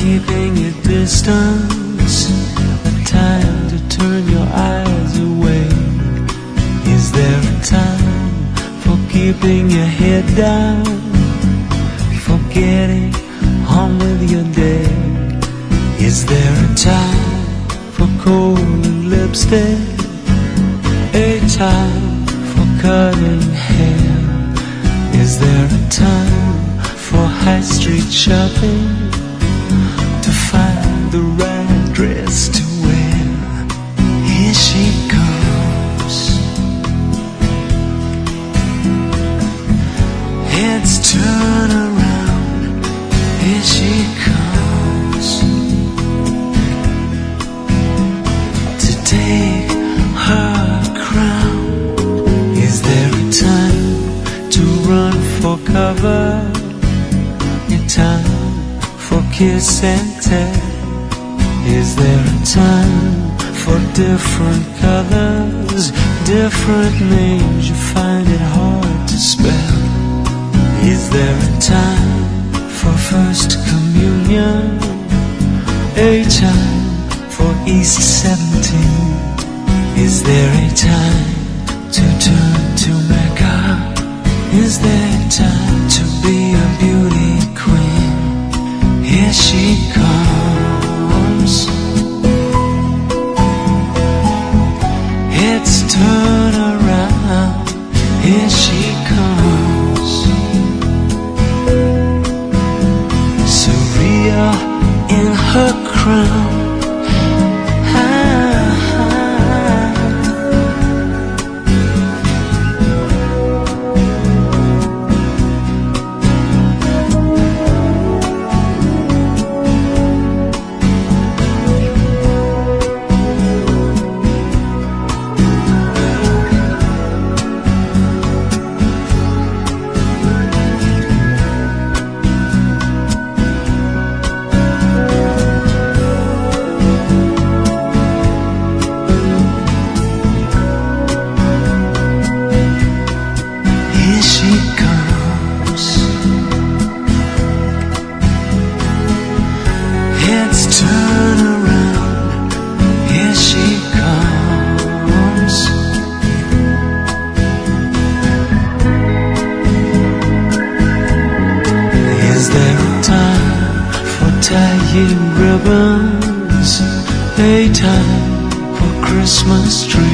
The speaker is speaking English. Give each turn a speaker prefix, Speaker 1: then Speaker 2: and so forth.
Speaker 1: keeping a distance, a time to turn your eyes away. Is there a time for keeping your head down, for getting on with your day? Is there a time for cold and lipstick, a time for cutting hair? Is there a time for high street shopping? The right dress to wear? Here she comes. Heads turn around. Here she comes. To take her crown. Is there a time to run for cover? A time for kiss and tell? Is there a time for different colors, different names? You find it hard to spell. Is there a time for first communion? A time for East 17? Is there a time to turn to Mecca? Is there time to be a beauty in her crown. Daytime for Christmas trees.